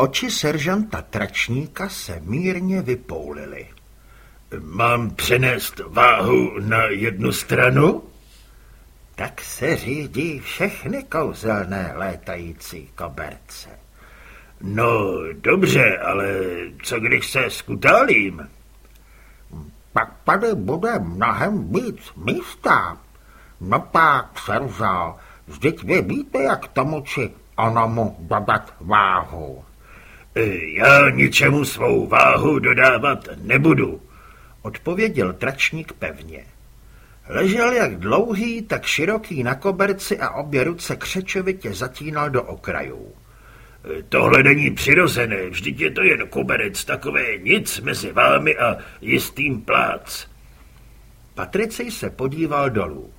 Oči seržanta Tračníka se mírně vypoulily. Mám přenést váhu na jednu stranu? Tak se řídí všechny kouzelné létající koberce. No, dobře, ale co když se skutálím? Pak tady bude mnohem víc místa. No pak, Serzo, vždyť vy víte, jak tomu či onomu dodat váhu. Já ničemu svou váhu dodávat nebudu, odpověděl tračník pevně. Ležel jak dlouhý, tak široký na koberci a obě ruce křečovitě zatínal do okrajů. Tohle není přirozené, vždyť je to jen koberec, takové nic mezi vámi a jistým plác. Patricej se podíval dolů.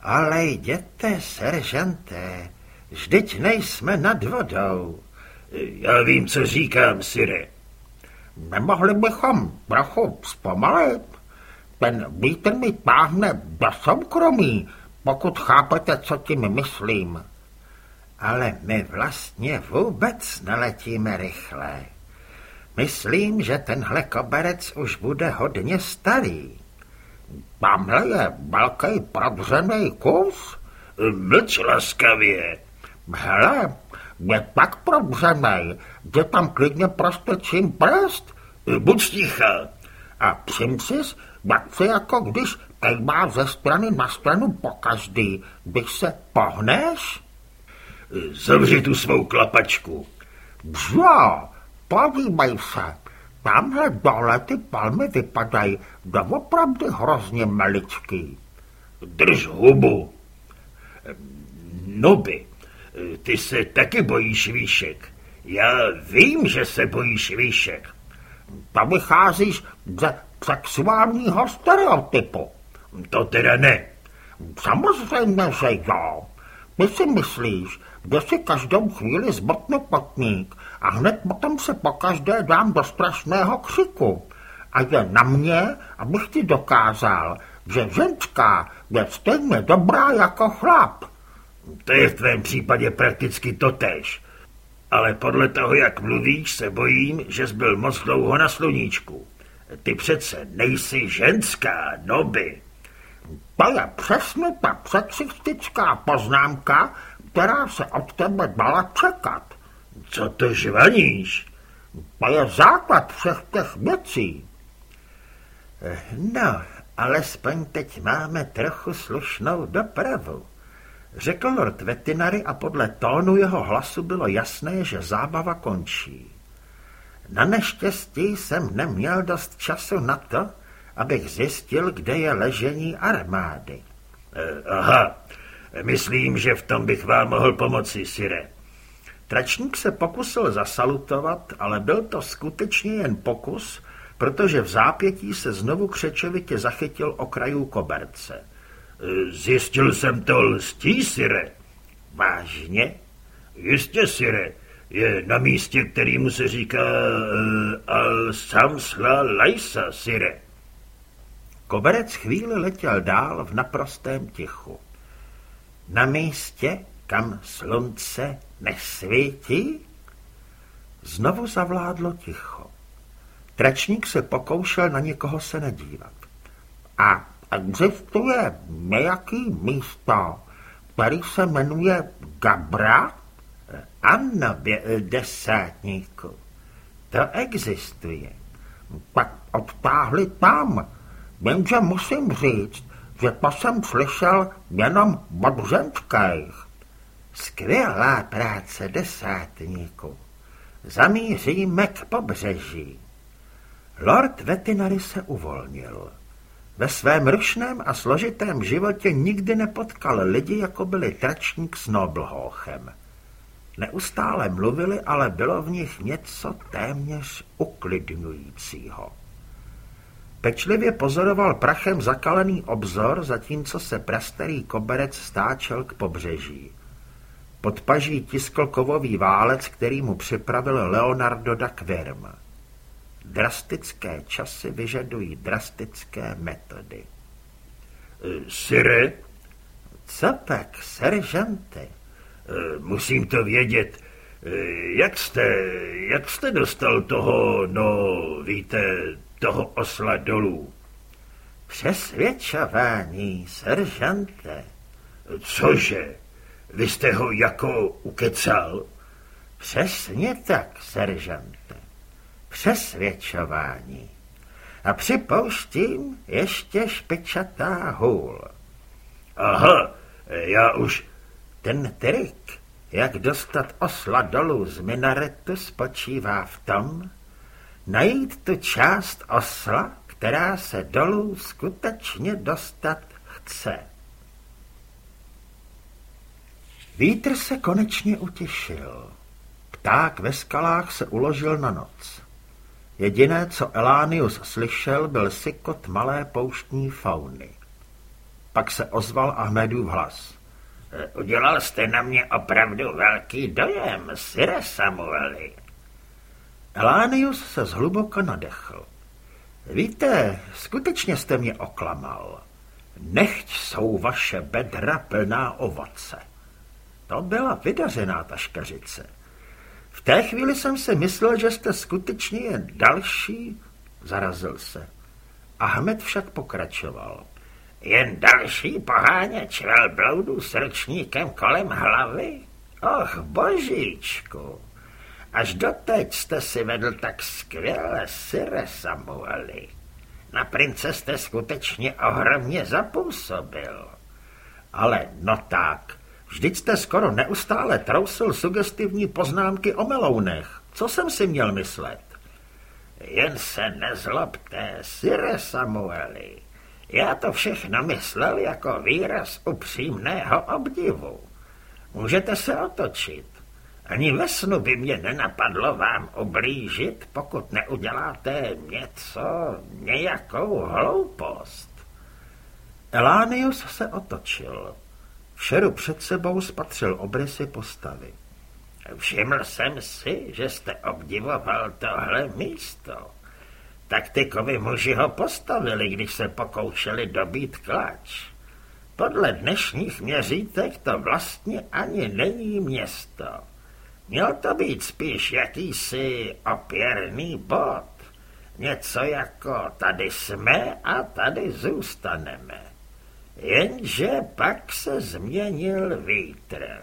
Ale jděte, seržanté, vždyť nejsme nad vodou. Já vím, co říkám, Sire. Nemohli bychom trochu zpomalit? Ten vítr mi táhne do soukromí, pokud chápete, co tím myslím. Ale my vlastně vůbec neletíme rychle. Myslím, že tenhle koberec už bude hodně starý. Tamhle je velký prodřený kus. Mlč laskavě. Hele, je tak prodřený, že tam klidně prostečím prst. Buď ticha. A přím si, jak se jako když má ze strany na stranu po každý, když se pohneš? Zavři tu svou klapačku. Jo, podívej se, tamhle dole ty palmy vypadají doopravdy hrozně maličký. Drž hubu. Noby, ty se taky bojíš výšek. Já vím, že se bojíš výšek. To vycházíš ze sexuálního stereotypu. To teda ne. Samozřejmě, že jo. Ty si myslíš, že si každou chvíli zbotnu potník a hned potom se pokaždé dám do strašného křiku. A je na mě, abych ti dokázal, že ženská je stejně dobrá jako chlap. To je v tvém případě prakticky totéž. Ale podle toho, jak mluvíš, se bojím, že jsi byl moc dlouho na sluníčku. Ty přece nejsi ženská, noby. To je přesně ta sexistická poznámka, která se od tebe dala čekat. Co to žvaníš? To je základ všech těch věcí. No, alespoň teď máme trochu slušnou dopravu. Řekl lord Vetinary a podle tónu jeho hlasu bylo jasné, že zábava končí. Na neštěstí jsem neměl dost času na to, abych zjistil, kde je ležení armády. Eh, aha, myslím, že v tom bych vám mohl pomoci, Sire. Tračník se pokusil zasalutovat, ale byl to skutečně jen pokus, protože v zápětí se znovu křečovitě zachytil okrajů koberce. Eh, zjistil jsem to lstí, Sire. Vážně? Jistě, Sire. Je na místě, kterýmu se říká uh, Al-Samsla Laisa, Sire. Koberec chvíli letěl dál v naprostém tichu. Na místě, kam slunce nesvítí? Znovu zavládlo ticho. Tračník se pokoušel na někoho se nedívat. A existuje nějaký místo, který se jmenuje Gabra? Ano, desátníku, to existuje. Pak odtáhli tam, jenže musím říct, že to jsem slyšel jenom od ženských. Skvělá práce desátníku. Zamíříme k pobřeží. Lord Vetinary se uvolnil. Ve svém rušném a složitém životě nikdy nepotkal lidi, jako byli tračník s Noblhochem. Neustále mluvili, ale bylo v nich něco téměř uklidňujícího. Pečlivě pozoroval prachem zakalený obzor, zatímco se prastarý koberec stáčel k pobřeží. Pod paží tiskl kovový válec, který mu připravil Leonardo da Quirm. Drastické časy vyžadují drastické metody. Sire? Co tak, seržante? Musím to vědět. Jak jste, jak jste dostal toho, no, víte, toho osla dolů? Přesvědčování, seržante. Cože? Vy jste ho jako ukecal? Přesně tak, seržante. Přesvědčování. A připouštím ještě špičatá hůl. Aha, já už... Ten trik, jak dostat osla dolů z minaretu, spočívá v tom, najít tu část osla, která se dolů skutečně dostat chce. Vítr se konečně utěšil. Pták ve skalách se uložil na noc. Jediné, co Elánius slyšel, byl sykot malé pouštní fauny. Pak se ozval Ahmedův hlas. Udělal jste na mě opravdu velký dojem, Sire Samueli. Elánius se zhluboka nadechl. Víte, skutečně jste mě oklamal. Nechť jsou vaše bedra plná ovoce. To byla vydařená ta škařice. V té chvíli jsem si myslel, že jste skutečně jen další, zarazil se. Ahmed však pokračoval. Jen další poháněč velbloudů s ročníkem kolem hlavy? Och, božíčku, až doteď jste si vedl tak skvěle, Sire Samueli. Na prince jste skutečně ohromně zapůsobil. Ale no tak, vždyť jste skoro neustále trousil sugestivní poznámky o melounech. Co jsem si měl myslet? Jen se nezlobte, Sire Samueli. Já to všechno myslel jako výraz upřímného obdivu. Můžete se otočit. Ani ve snu by mě nenapadlo vám oblížit, pokud neuděláte něco, nějakou hloupost. Elánius se otočil. Šeru před sebou spatřil obrysy postavy. Všiml jsem si, že jste obdivoval tohle místo. Taktikovi muži ho postavili, když se pokoušeli dobít klač. Podle dnešních měřítek to vlastně ani není město. Měl to být spíš jakýsi opěrný bod. Něco jako tady jsme a tady zůstaneme. Jenže pak se změnil vítr.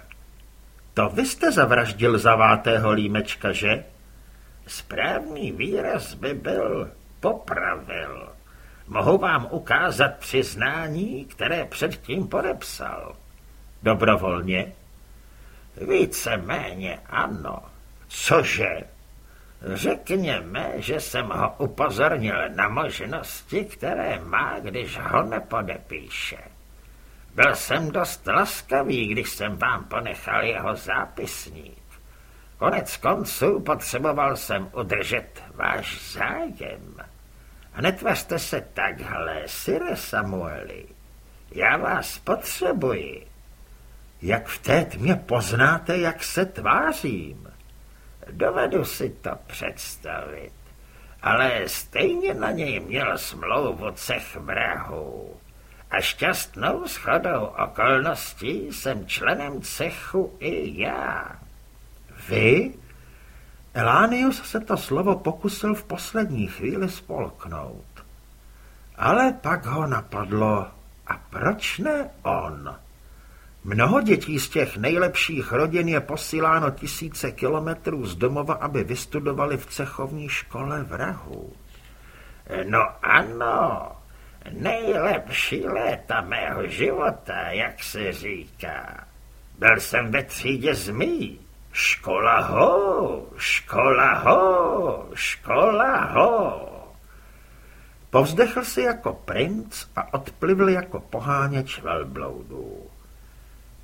To vy jste zavraždil zavátého límečka, že? Správný výraz by byl popravil. Mohu vám ukázat přiznání, které předtím podepsal. Dobrovolně? Víceméně ano. Cože? Řekněme, že jsem ho upozornil na možnosti, které má, když ho nepodepíše. Byl jsem dost laskavý, když jsem vám ponechal jeho zápisník. Konec konců potřeboval jsem udržet váš zájem. A netvařte se takhle, Sire Samueli. Já vás potřebuji. Jak v té tmě poznáte, jak se tvářím? Dovedu si to představit, ale stejně na něj měl smlouvu cech vrahů. A šťastnou schodou okolností jsem členem cechu i já. Vy? Elánius se to slovo pokusil v poslední chvíli spolknout. Ale pak ho napadlo, a proč ne on? Mnoho dětí z těch nejlepších rodin je posíláno tisíce kilometrů z domova, aby vystudovali v cechovní škole vrahů. No ano, nejlepší léta mého života, jak se říká. Byl jsem ve třídě zmí. Škola ho, škola ho, škola ho. Povzdechl si jako princ a odplivl jako poháněč velbloudů.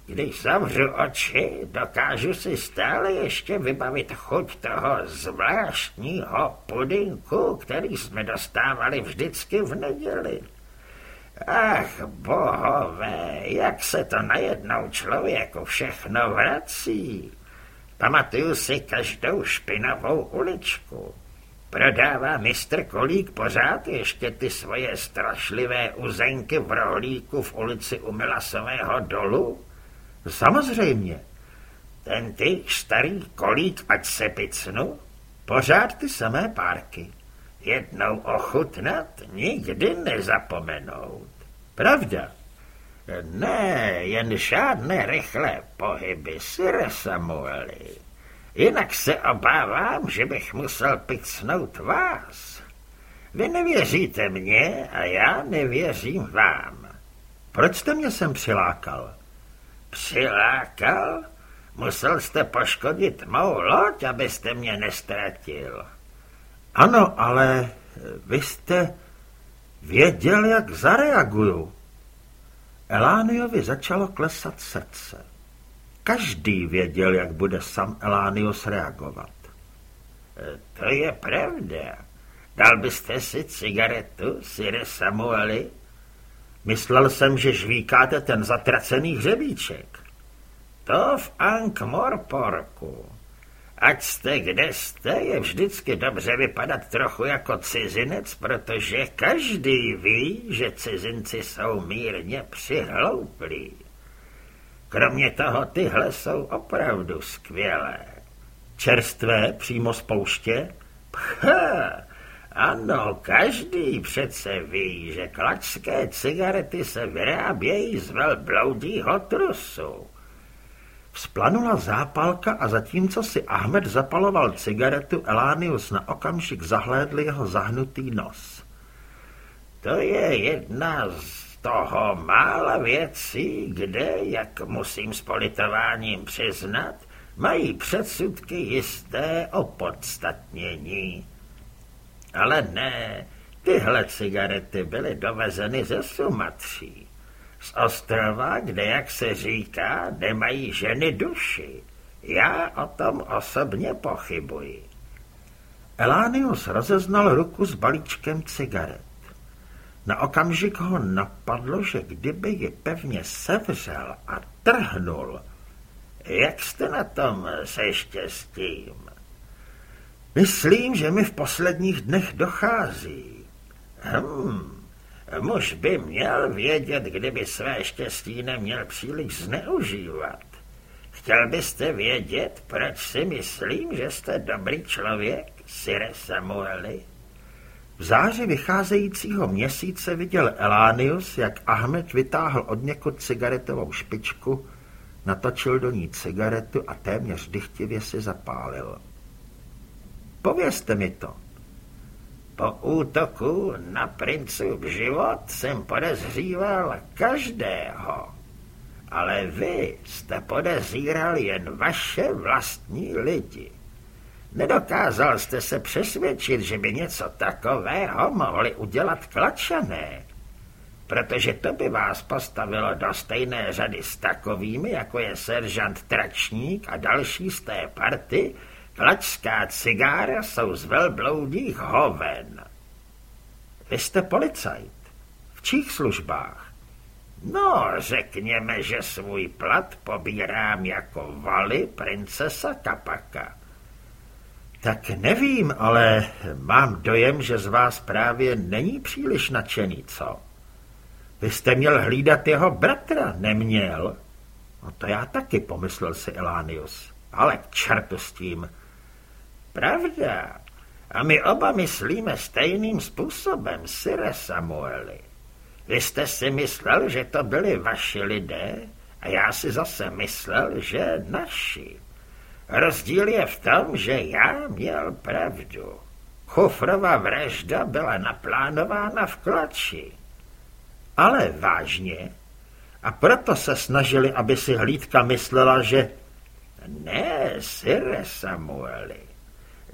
Když zavřu oči, dokážu si stále ještě vybavit chuť toho zvláštního pudinku, který jsme dostávali vždycky v neděli. Ach, bohové, jak se to najednou člověku všechno vrací. Pamatuju si každou špinavou uličku. Prodává mistr Kolík pořád ještě ty svoje strašlivé uzenky v rohlíku v ulici u Milasového dolu? Samozřejmě. Ten ty starý kolík, ať se picnu? Pořád ty samé párky. Jednou ochutnat, nikdy nezapomenout. Pravda. Ne, jen žádné rychlé pohyby, Sire Samueli. Jinak se obávám, že bych musel picnout vás. Vy nevěříte mně a já nevěřím vám. Proč jste mě sem přilákal? Přilákal? Musel jste poškodit mou loď, abyste mě nestratil. Ano, ale vy jste věděl, jak zareaguju. Elániovi začalo klesat srdce. Každý věděl, jak bude sam Elánius reagovat. E, to je pravda. Dal byste si cigaretu, Sire Samueli? Myslel jsem, že žvíkáte ten zatracený hřebíček. To v Ankh-Morporku. Ať jste kde jste, je vždycky dobře vypadat trochu jako cizinec, protože každý ví, že cizinci jsou mírně přihlouplí. Kromě toho tyhle jsou opravdu skvělé. Čerstvé přímo z pouště? Pcha, ano, každý přece ví, že klačské cigarety se vyrábějí z velbloudího trusu. Vzplanula zápalka a zatímco si Ahmed zapaloval cigaretu, Elánius na okamžik zahlédl jeho zahnutý nos. To je jedna z toho mála věcí, kde, jak musím s politováním přiznat, mají předsudky jisté opodstatnění. Ale ne, tyhle cigarety byly dovezeny ze Sumatří. Z ostrova, kde, jak se říká, nemají ženy duši. Já o tom osobně pochybuji. Elánius rozeznal ruku s balíčkem cigaret. Na okamžik ho napadlo, že kdyby ji pevně sevřel a trhnul. Jak jste na tom se štěstím? Myslím, že mi v posledních dnech dochází. Hmm, Muž by měl vědět, kdyby své štěstí neměl příliš zneužívat. Chtěl byste vědět, proč si myslím, že jste dobrý člověk, Sire Samueli? V záři vycházejícího měsíce viděl Elánius, jak Ahmed vytáhl od někud cigaretovou špičku, natočil do ní cigaretu a téměř dychtivě si zapálil. Povězte mi to, po útoku na princův život jsem podezříval každého. Ale vy jste podezíral jen vaše vlastní lidi. Nedokázal jste se přesvědčit, že by něco takového mohli udělat klačané, protože to by vás postavilo do stejné řady s takovými, jako je seržant Tračník a další z té party, Tlačská cigára jsou z velbloudých hoven. Vy jste policajt. V čích službách? No, řekněme, že svůj plat pobírám jako vali princesa Kapaka. Tak nevím, ale mám dojem, že z vás právě není příliš nadšený, co? Vy jste měl hlídat jeho bratra, neměl? No to já taky, pomyslel si Elánius. Ale k čertu s tím. Pravda. A my oba myslíme stejným způsobem, Sire Samueli. Vy jste si myslel, že to byli vaši lidé a já si zase myslel, že naši. Rozdíl je v tom, že já měl pravdu. Chufrova vražda byla naplánována v klači. Ale vážně? A proto se snažili, aby si hlídka myslela, že... Ne, Sire Samueli.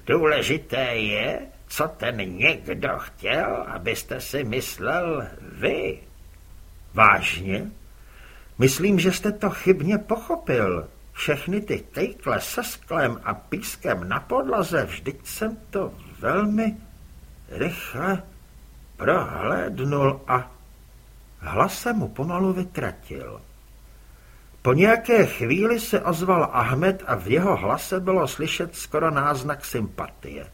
Důležité je, co ten někdo chtěl, abyste si myslel vy. Vážně? Myslím, že jste to chybně pochopil. Všechny ty kejkle se sklem a pískem na podlaze, vždyť jsem to velmi rychle prohlédnul a hlas se mu pomalu vytratil. Po nějaké chvíli se ozval Ahmed a v jeho hlase bylo slyšet skoro náznak sympatie.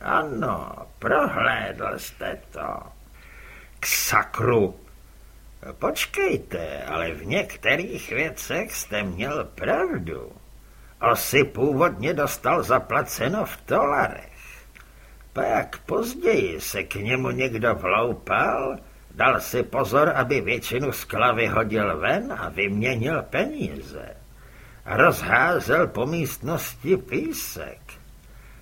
Ano, prohlédl jste to. K sakru. Počkejte, ale v některých věcech jste měl pravdu. Osy původně dostal zaplaceno v dolarech. Pak později se k němu někdo vloupal, dal si pozor, aby většinu skla vyhodil ven a vyměnil peníze. Rozházel po místnosti písek.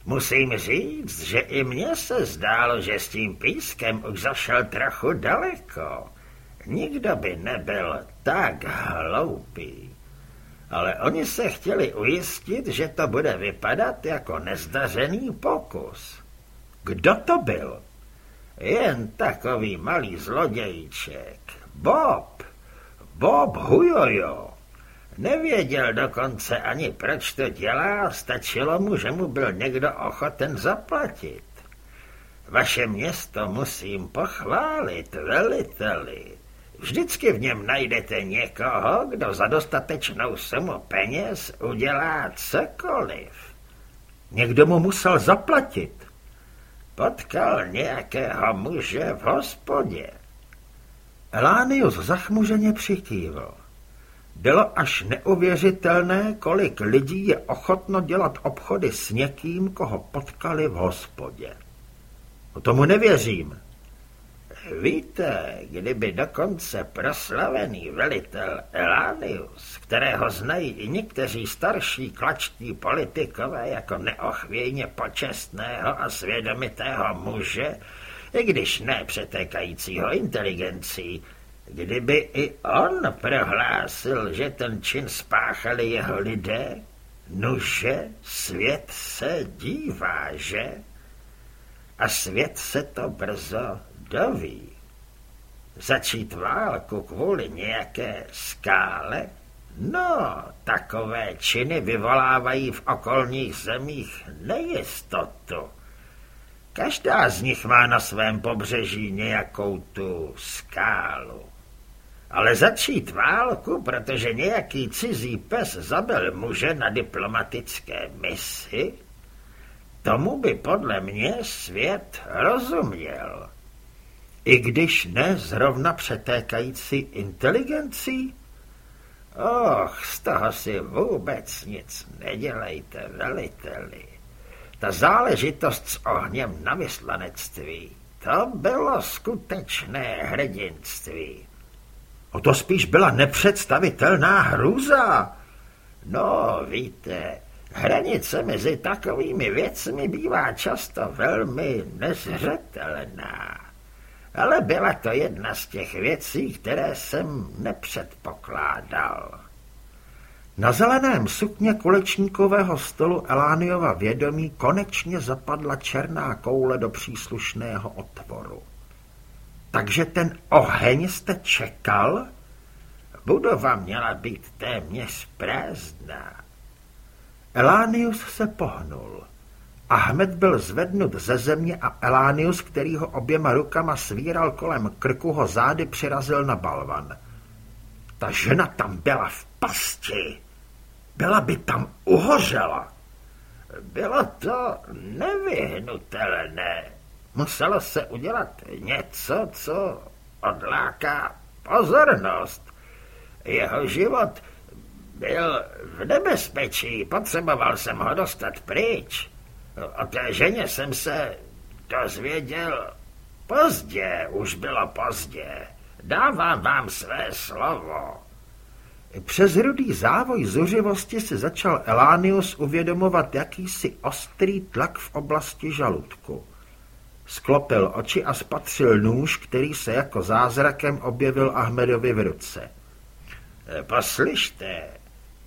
Musím říct, že i mně se zdálo, že s tím pískem už zašel trochu daleko. Nikdo by nebyl tak hloupý. Ale oni se chtěli ujistit, že to bude vypadat jako nezdařený pokus. Kdo to byl? Jen takový malý zlodějček. Bob. Bob Hujojo. Nevěděl dokonce ani, proč to dělá, stačilo mu, že mu byl někdo ochoten zaplatit. Vaše město musím pochválit, veliteli. Vždycky v něm najdete někoho, kdo za dostatečnou sumu peněz udělá cokoliv. Někdo mu musel zaplatit. Potkal nějakého muže v hospodě. Elánius zachmuženě přikývl. Bylo až neuvěřitelné, kolik lidí je ochotno dělat obchody s někým, koho potkali v hospodě. O tomu nevěřím. Víte, kdyby dokonce proslavený velitel Elánius, kterého znají i někteří starší klačtí politikové jako neochvějně počestného a svědomitého muže, i když ne přetékajícího inteligencí, kdyby i on prohlásil, že ten čin spáchali jeho lidé, nuže svět se dívá, že? A svět se to brzo doví. Začít válku kvůli nějaké skále? No, takové činy vyvolávají v okolních zemích nejistotu. Každá z nich má na svém pobřeží nějakou tu skálu. Ale začít válku, protože nějaký cizí pes zabil muže na diplomatické misi, tomu by podle mě svět rozuměl. I když ne zrovna přetékající inteligencí? Och, z toho si vůbec nic nedělejte, veliteli. Ta záležitost s ohněm na vyslanectví, to bylo skutečné hrdinství. O to spíš byla nepředstavitelná hrůza. No, víte, hranice mezi takovými věcmi bývá často velmi nezřetelná. Ale byla to jedna z těch věcí, které jsem nepředpokládal. Na zeleném sukně kulečníkového stolu Elániova vědomí konečně zapadla černá koule do příslušného otvoru. Takže ten oheň jste čekal? Budova měla být téměř prázdná. Elánius se pohnul. Ahmed byl zvednut ze země a Elánius, který ho oběma rukama svíral kolem krku, ho zády přirazil na balvan. Ta žena tam byla v pasti. Byla by tam uhořela. Bylo to nevyhnutelné. Muselo se udělat něco, co odláká pozornost. Jeho život byl v nebezpečí, potřeboval jsem ho dostat pryč. O té ženě jsem se dozvěděl pozdě, už bylo pozdě. Dávám vám své slovo. Přes rudý závoj zuřivosti si začal Elánius uvědomovat jakýsi ostrý tlak v oblasti žaludku. Sklopil oči a spatřil nůž, který se jako zázrakem objevil Ahmedovi v ruce. Poslyšte,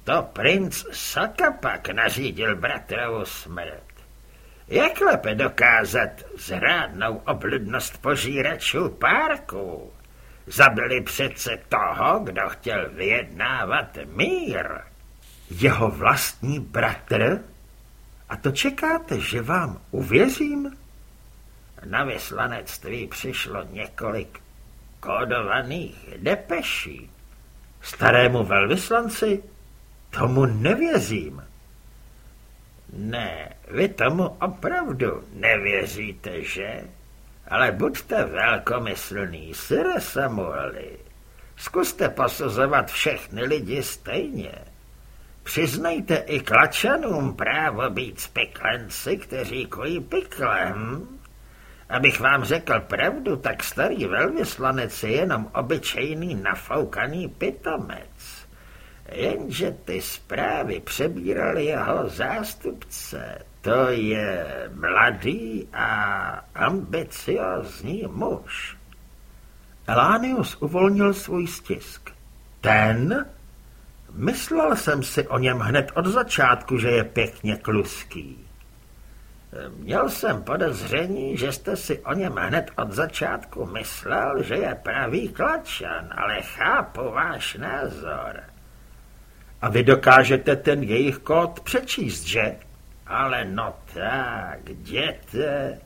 to princ Sakapak nařídil bratrovu smrt. Jak lépe dokázat zrádnou obludnost požíračů párků? Zabili přece toho, kdo chtěl vyjednávat mír. Jeho vlastní bratr? A to čekáte, že vám uvěřím? Na vyslanectví přišlo několik kódovaných depeší. Starému velvyslanci? Tomu nevěřím. Ne, vy tomu opravdu nevěříte, že? Ale buďte velkomyslný, Sire Samueli. Zkuste posuzovat všechny lidi stejně. Přiznejte i klačanům právo být speklenci, kteří kojí piklem. Abych vám řekl pravdu, tak starý velvyslanec je jenom obyčejný nafoukaný pitomec. Jenže ty zprávy přebíral jeho zástupce. To je mladý a ambiciozní muž. Elánius uvolnil svůj stisk. Ten? Myslel jsem si o něm hned od začátku, že je pěkně kluský. Měl jsem podezření, že jste si o něm hned od začátku myslel, že je pravý klačan, ale chápu váš názor. A vy dokážete ten jejich kód přečíst, že? Ale no tak, děte,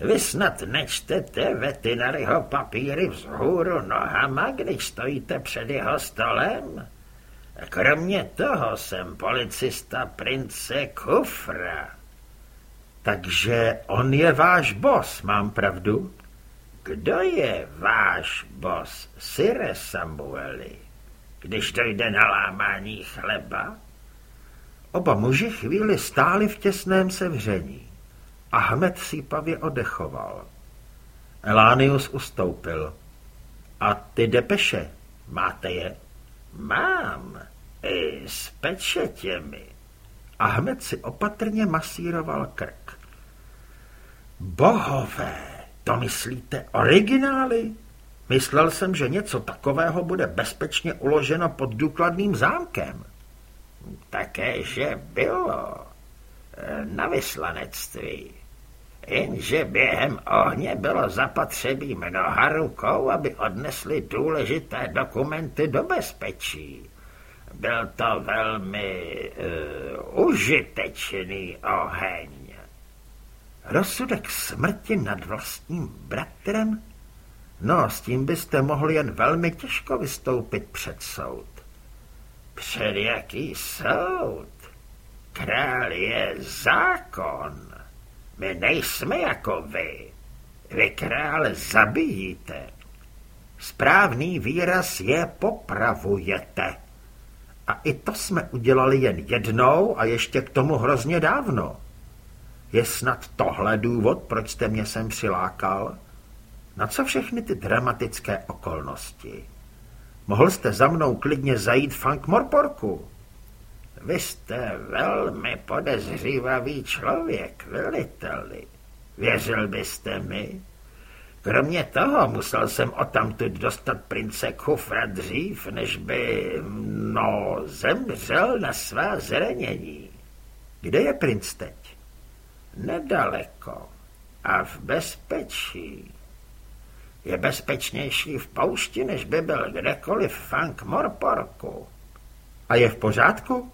vy snad nečtete vetinaryho papíry vzhůru nohama, když stojíte před jeho stolem? Kromě toho jsem policista prince Kufra. Takže on je váš bos, mám pravdu? Kdo je váš bos, Sire Samueli, když dojde na lámání chleba? Oba muži chvíli stáli v těsném sevření. Ahmed sípavě odechoval. Elánius ustoupil. A ty depeše, máte je? Mám, i s pečetěmi. Ahmed si opatrně masíroval krk. Bohové, to myslíte originály? Myslel jsem, že něco takového bude bezpečně uloženo pod důkladným zámkem. Také, že bylo na vyslanectví. Jenže během ohně bylo zapotřebí mnoha rukou, aby odnesli důležité dokumenty do bezpečí. Byl to velmi uh, užitečný oheň. Rozsudek smrti nad vlastním bratrem? No, s tím byste mohli jen velmi těžko vystoupit před soud. Před jaký soud? Král je zákon. My nejsme jako vy. Vy krále zabijíte. Správný výraz je popravujete. A i to jsme udělali jen jednou a ještě k tomu hrozně dávno. Je snad tohle důvod, proč jste mě sem přilákal? Na co všechny ty dramatické okolnosti? Mohl jste za mnou klidně zajít Funk Morporku. Vy jste velmi podezřívavý člověk, veliteli. Věřil byste mi? Kromě toho musel jsem o tamtud dostat prince Kufra dřív, než by, no, zemřel na svá zranění. Kde je princ teď? Nedaleko a v bezpečí. Je bezpečnější v poušti, než by byl kdekoliv v Funk Morporku. A je v pořádku?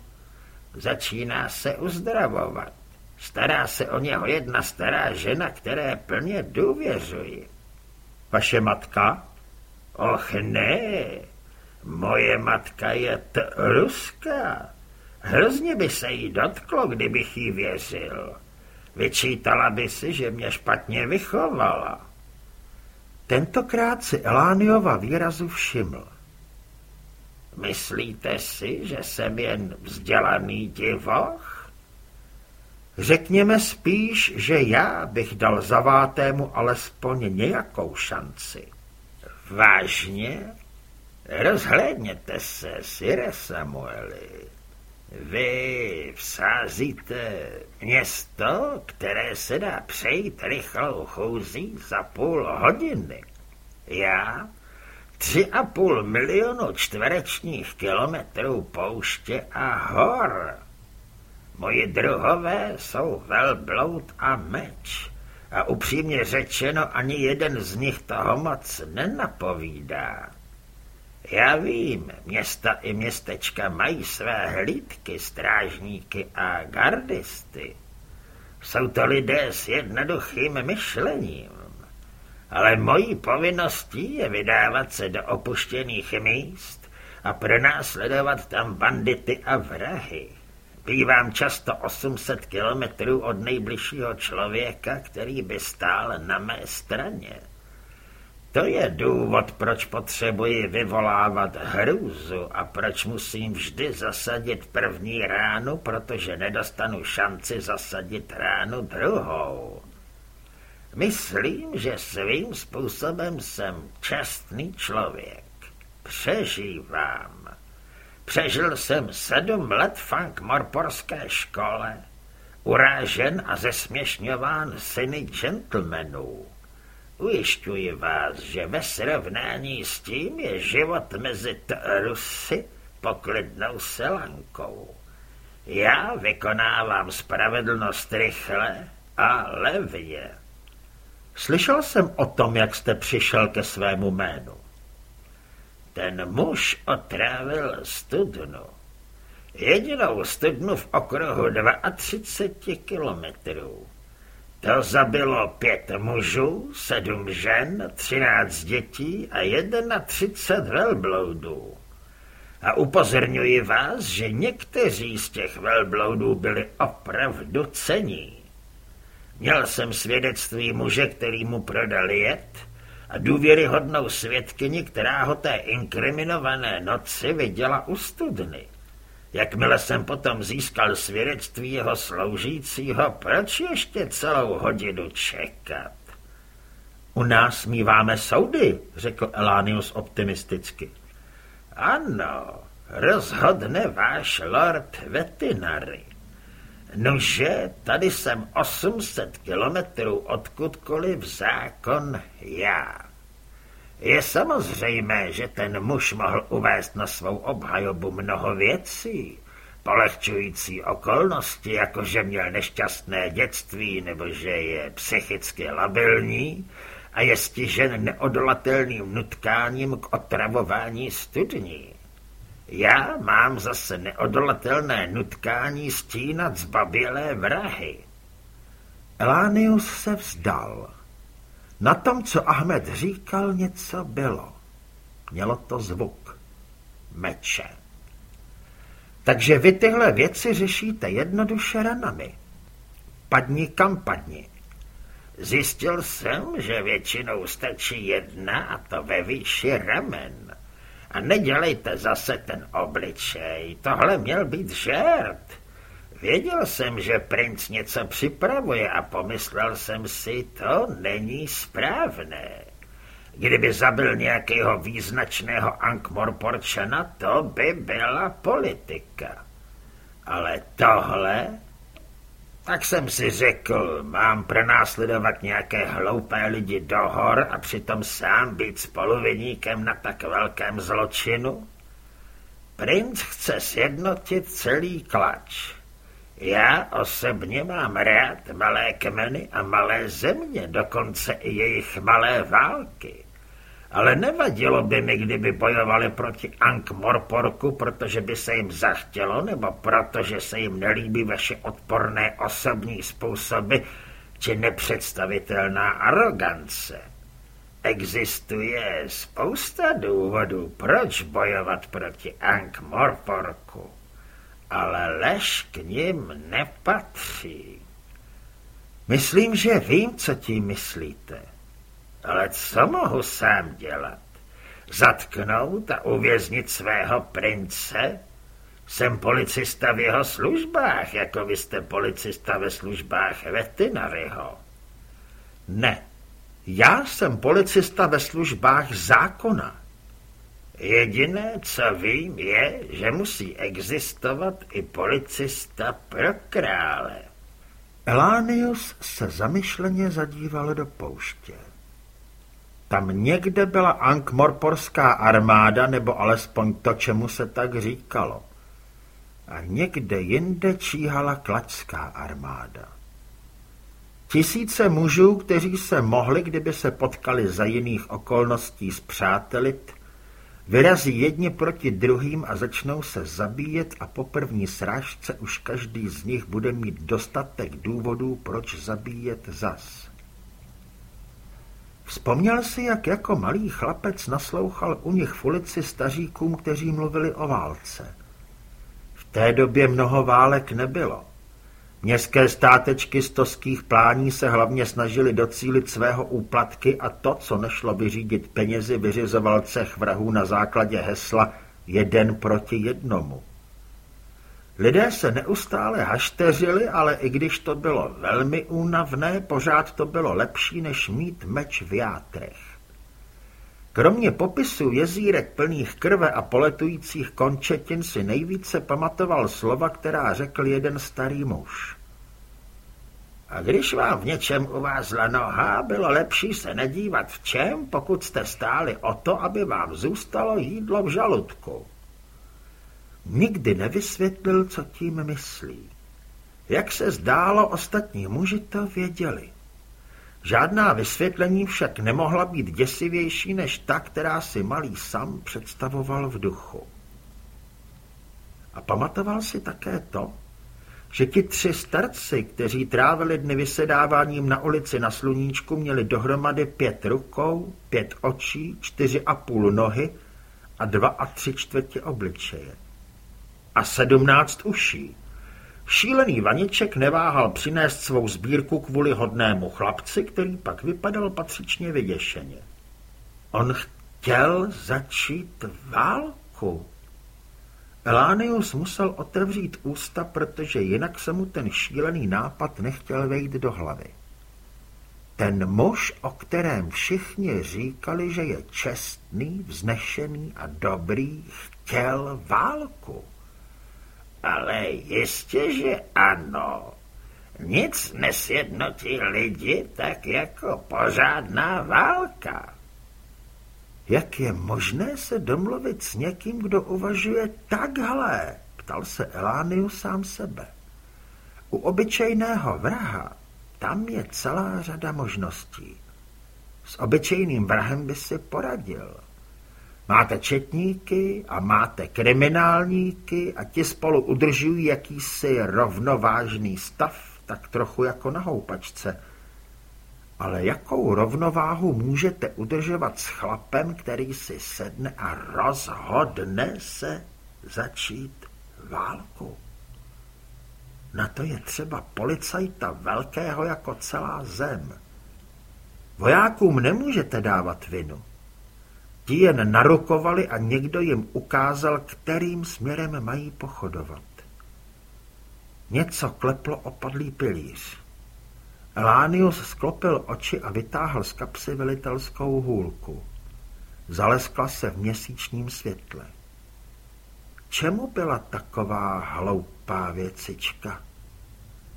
Začíná se uzdravovat. Stará se o něho jedna stará žena, které plně důvěřuji. Vaše matka? Och ne, moje matka je t ruská. Hrozně by se jí dotklo, kdybych jí věřil. Vyčítala by si, že mě špatně vychovala. Tentokrát si Elániova výrazu všiml. Myslíte si, že jsem jen vzdělaný divoch? Řekněme spíš, že já bych dal zavátému alespoň nějakou šanci. Vážně? Rozhlédněte se, Sire Samueli. Vy vsázíte město, které se dá přejít rychlou chouzí za půl hodiny. Já Tři a půl milionu čtverečních kilometrů pouště a hor. Moji druhové jsou velbloud a meč. A upřímně řečeno, ani jeden z nich toho moc nenapovídá. Já vím, města i městečka mají své hlídky, strážníky a gardisty. Jsou to lidé s jednoduchým myšlením ale mojí povinností je vydávat se do opuštěných míst a pronásledovat tam bandity a vrahy. Bývám často 800 kilometrů od nejbližšího člověka, který by stál na mé straně. To je důvod, proč potřebuji vyvolávat hrůzu a proč musím vždy zasadit první ránu, protože nedostanu šanci zasadit ránu druhou. Myslím, že svým způsobem jsem čestný člověk. Přežívám. Přežil jsem sedm let v morporské škole, urážen a zesměšňován syny gentlemanů. Ujišťuji vás, že ve srovnání s tím je život mezi Rusy poklidnou selankou. Já vykonávám spravedlnost rychle a levně. Slyšel jsem o tom, jak jste přišel ke svému jménu. Ten muž otrávil studnu. Jedinou studnu v okruhu 32 kilometrů. To zabilo pět mužů, sedm žen, třináct dětí a jedna třicet velbloudů. A upozorňuji vás, že někteří z těch velbloudů byli opravdu cení. Měl jsem svědectví muže, který mu prodal jed a důvěryhodnou svědkyni, která ho té inkriminované noci viděla u studny. Jakmile jsem potom získal svědectví jeho sloužícího, proč ještě celou hodinu čekat? U nás míváme soudy, řekl Elánius optimisticky. Ano, rozhodne váš lord veterinary. Nože, tady jsem 800 kilometrů odkudkoliv zákon já. Je samozřejmé, že ten muž mohl uvést na svou obhajobu mnoho věcí, polehčující okolnosti, jako že měl nešťastné dětství nebo že je psychicky labilní a je stižen neodolatelným nutkáním k otravování studní. Já mám zase neodolatelné nutkání stínat zbabělé vrahy. Elánius se vzdal. Na tom, co Ahmed říkal, něco bylo. Mělo to zvuk. Meče. Takže vy tyhle věci řešíte jednoduše ranami. Padni kam padni. Zjistil jsem, že většinou stačí jedna a to ve výši ramen. A nedělejte zase ten obličej, tohle měl být žert. Věděl jsem, že princ něco připravuje a pomyslel jsem si, to není správné. Kdyby zabil nějakého význačného Ankmorporčana, to by byla politika. Ale tohle? Tak jsem si řekl, mám pronásledovat nějaké hloupé lidi do hor a přitom sám být spoluviníkem na tak velkém zločinu? Princ chce sjednotit celý klač. Já osobně mám rád malé kmeny a malé země, dokonce i jejich malé války. Ale nevadilo by mi, kdyby bojovali proti Ankh-Morporku, protože by se jim zachtělo, nebo protože se jim nelíbí vaše odporné osobní způsoby či nepředstavitelná arogance. Existuje spousta důvodů, proč bojovat proti Ankh-Morporku ale lež k ním nepatří. Myslím, že vím, co tím myslíte. Ale co mohu sám dělat? Zatknout a uvěznit svého prince? Jsem policista v jeho službách, jako vy jste policista ve službách Vetinaryho. Ne, já jsem policista ve službách zákona. Jediné, co vím, je, že musí existovat i policista pro krále. Elánius se zamyšleně zadíval do pouště. Tam někde byla Ankmorporská armáda, nebo alespoň to, čemu se tak říkalo. A někde jinde číhala klačská armáda. Tisíce mužů, kteří se mohli, kdyby se potkali za jiných okolností, zpřátelit, Vyrazí jedni proti druhým a začnou se zabíjet a po první srážce už každý z nich bude mít dostatek důvodů, proč zabíjet zas. Vzpomněl si, jak jako malý chlapec naslouchal u nich v ulici staříkům, kteří mluvili o válce. V té době mnoho válek nebylo. Městské státečky z toských plání se hlavně snažili docílit svého úplatky a to, co nešlo vyřídit penězi, vyřizoval cech vrahů na základě hesla jeden proti jednomu. Lidé se neustále hašteřili, ale i když to bylo velmi únavné, pořád to bylo lepší, než mít meč v játrech. Kromě popisu jezírek plných krve a poletujících končetin si nejvíce pamatoval slova, která řekl jeden starý muž. A když vám v něčem uvázla noha, bylo lepší se nedívat v čem, pokud jste stáli o to, aby vám zůstalo jídlo v žaludku. Nikdy nevysvětlil, co tím myslí. Jak se zdálo, ostatní muži to věděli. Žádná vysvětlení však nemohla být děsivější než ta, která si malý sam představoval v duchu. A pamatoval si také to, že ti tři starci, kteří trávili dny vysedáváním na ulici na sluníčku, měli dohromady pět rukou, pět očí, čtyři a půl nohy a dva a tři čtvrtě obličeje. A sedmnáct uší. Šílený vaniček neváhal přinést svou sbírku kvůli hodnému chlapci, který pak vypadal patřičně vyděšeně. On chtěl začít válku. Elánius musel otevřít ústa, protože jinak se mu ten šílený nápad nechtěl vejít do hlavy. Ten muž, o kterém všichni říkali, že je čestný, vznešený a dobrý, chtěl válku. Ale jistě, že ano. Nic nesjednotí lidi tak jako pořádná válka. Jak je možné se domluvit s někým, kdo uvažuje takhle? Ptal se Elánius sám sebe. U obyčejného vraha tam je celá řada možností. S obyčejným vrahem by si poradil. Máte četníky a máte kriminálníky a ti spolu udržují jakýsi rovnovážný stav, tak trochu jako na houpačce. Ale jakou rovnováhu můžete udržovat s chlapem, který si sedne a rozhodne se začít válku? Na to je třeba policajta velkého jako celá zem. Vojákům nemůžete dávat vinu. Ti jen narukovali a někdo jim ukázal, kterým směrem mají pochodovat. Něco kleplo opadlý pilíř. Elánius sklopil oči a vytáhl z kapsy velitelskou hůlku. Zaleskla se v měsíčním světle. Čemu byla taková hloupá věcička?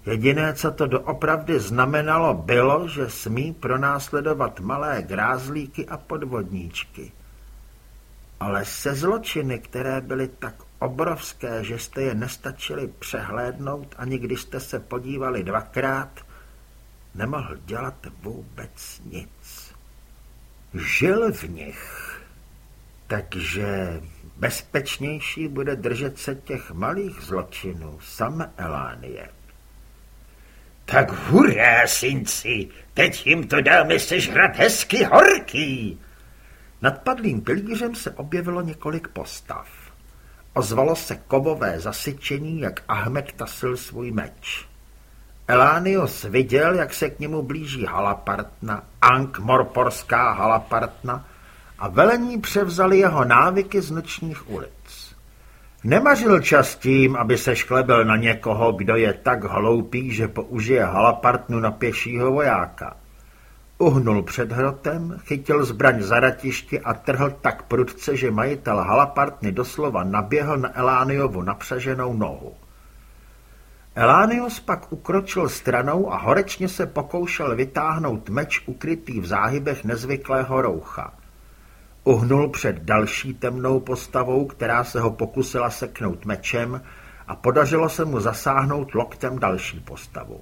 Jediné, co to doopravdy znamenalo, bylo, že smí pronásledovat malé grázlíky a podvodníčky. Ale se zločiny, které byly tak obrovské, že jste je nestačili přehlédnout, ani když jste se podívali dvakrát, nemohl dělat vůbec nic. Žil v nich, takže bezpečnější bude držet se těch malých zločinů, sam Elánie. Tak hurá, synci, teď jim to dáme sežrat hezky horký. Nad padlým pilířem se objevilo několik postav. Ozvalo se kovové zasyčení, jak Ahmed tasil svůj meč. Elánius viděl, jak se k němu blíží Halapartna, Ankh-Morporská Halapartna a velení převzali jeho návyky z nočních ulic. Nemařil čas tím, aby se šklebil na někoho, kdo je tak hloupý, že použije Halapartnu na pěšího vojáka. Uhnul před hrotem, chytil zbraň za ratiště a trhl tak prudce, že majitel Halapartny doslova naběhl na Elániovu napřaženou nohu. Elánius pak ukročil stranou a horečně se pokoušel vytáhnout meč ukrytý v záhybech nezvyklého roucha. Uhnul před další temnou postavou, která se ho pokusila seknout mečem a podařilo se mu zasáhnout loktem další postavu.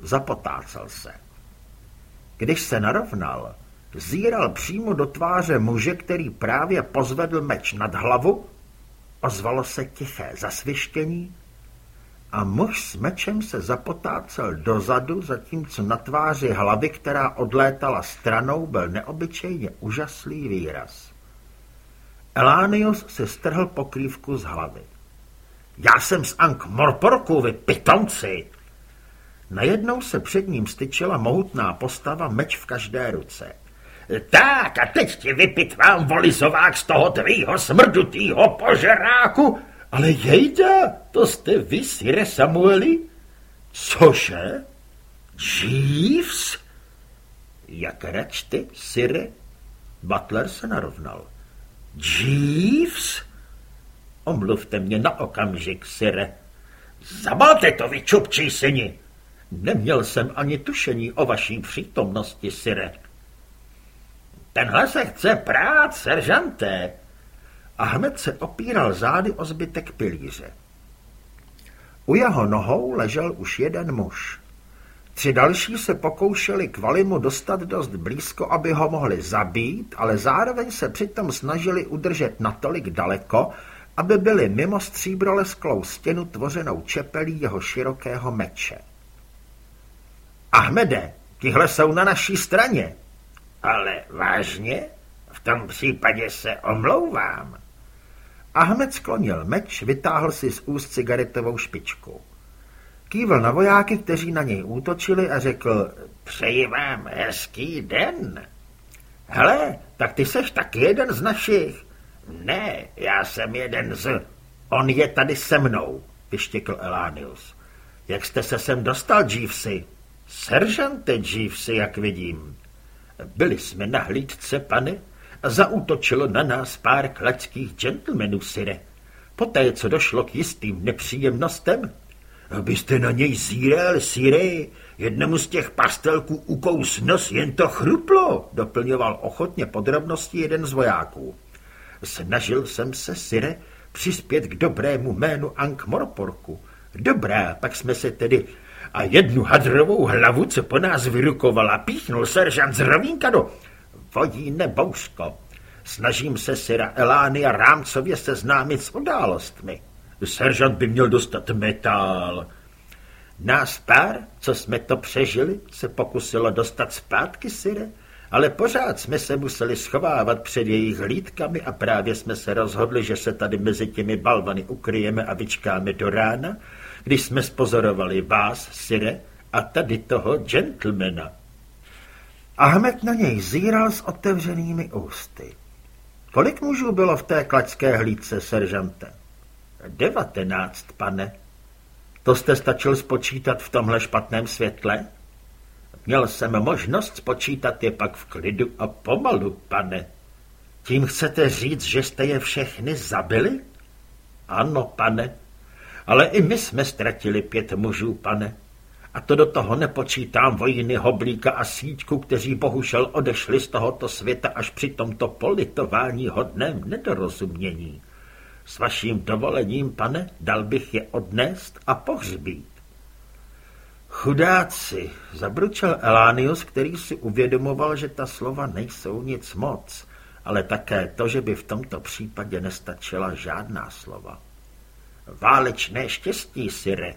Zapotácel se. Když se narovnal, zíral přímo do tváře muže, který právě pozvedl meč nad hlavu, ozvalo se tiché zasvištění a muž s mečem se zapotácel dozadu, zatímco na tváři hlavy, která odlétala stranou, byl neobyčejně úžaslý výraz. Elánius si strhl pokrývku z hlavy. Já jsem z Ank Morporku, vy pitomci! Najednou se před ním styčila mohutná postava, meč v každé ruce. Tak a teď ti vypitvám volizovák z toho tvýho smrdutýho požeráku. Ale jejda, to jste vy, Sire Samueli? Cože? Jeeves? Jak račte, Sire? Butler se narovnal. Jeeves? Omluvte mě na okamžik, Sire. Zabalte to, vy čupčí syni. Neměl jsem ani tušení o vaší přítomnosti, Sire. Tenhle se chce prát, seržanté. Ahmed se opíral zády o zbytek pilíře. U jeho nohou ležel už jeden muž. Tři další se pokoušeli k Valimu dostat dost blízko, aby ho mohli zabít, ale zároveň se přitom snažili udržet natolik daleko, aby byli mimo stříbrolesklou stěnu tvořenou čepelí jeho širokého meče. Ahmede, tihle jsou na naší straně. Ale vážně? V tom případě se omlouvám. Ahmed sklonil meč, vytáhl si z úst cigaretovou špičku. Kývl na vojáky, kteří na něj útočili a řekl, přeji vám hezký den. Hele, tak ty seš taky jeden z našich. Ne, já jsem jeden z... On je tady se mnou, vyštěkl Elánius. Jak jste se sem dostal, Jeevesy? Seržante Jeevesy, jak vidím. Byli jsme na hlídce, pane, a zaútočilo na nás pár klačských gentlemanů, sire. Poté, co došlo k jistým nepříjemnostem, abyste na něj zíral, sire, jednomu z těch pastelků ukous nos, jen to chruplo, doplňoval ochotně podrobnosti jeden z vojáků. Snažil jsem se, sire, přispět k dobrému jménu Ank Morporku. Dobrá, pak jsme se tedy a jednu hadrovou hlavu, co po nás vyrukovala, píchnul seržant z rovínka do... Vodíne bouřko, snažím se Sira Elánia rámcově seznámit s událostmi. Seržant by měl dostat metál. Nás pár, co jsme to přežili, se pokusilo dostat zpátky, Sire, ale pořád jsme se museli schovávat před jejich hlídkami a právě jsme se rozhodli, že se tady mezi těmi balvany ukryjeme a vyčkáme do rána, když jsme spozorovali vás, Sire, a tady toho gentlemana. Ahmed na něj zíral s otevřenými ústy. Kolik mužů bylo v té klačské hlídce, seržante? Devatenáct, pane. To jste stačil spočítat v tomhle špatném světle? Měl jsem možnost spočítat je pak v klidu a pomalu, pane. Tím chcete říct, že jste je všechny zabili? Ano, pane. Ale i my jsme ztratili pět mužů, pane. A to do toho nepočítám vojiny Hoblíka a Síťku, kteří bohužel odešli z tohoto světa až při tomto politování hodném nedorozumění. S vaším dovolením, pane, dal bych je odnést a pohřbít. Chudáci, zabručel Elánius, který si uvědomoval, že ta slova nejsou nic moc, ale také to, že by v tomto případě nestačila žádná slova. Válečné štěstí, Sire.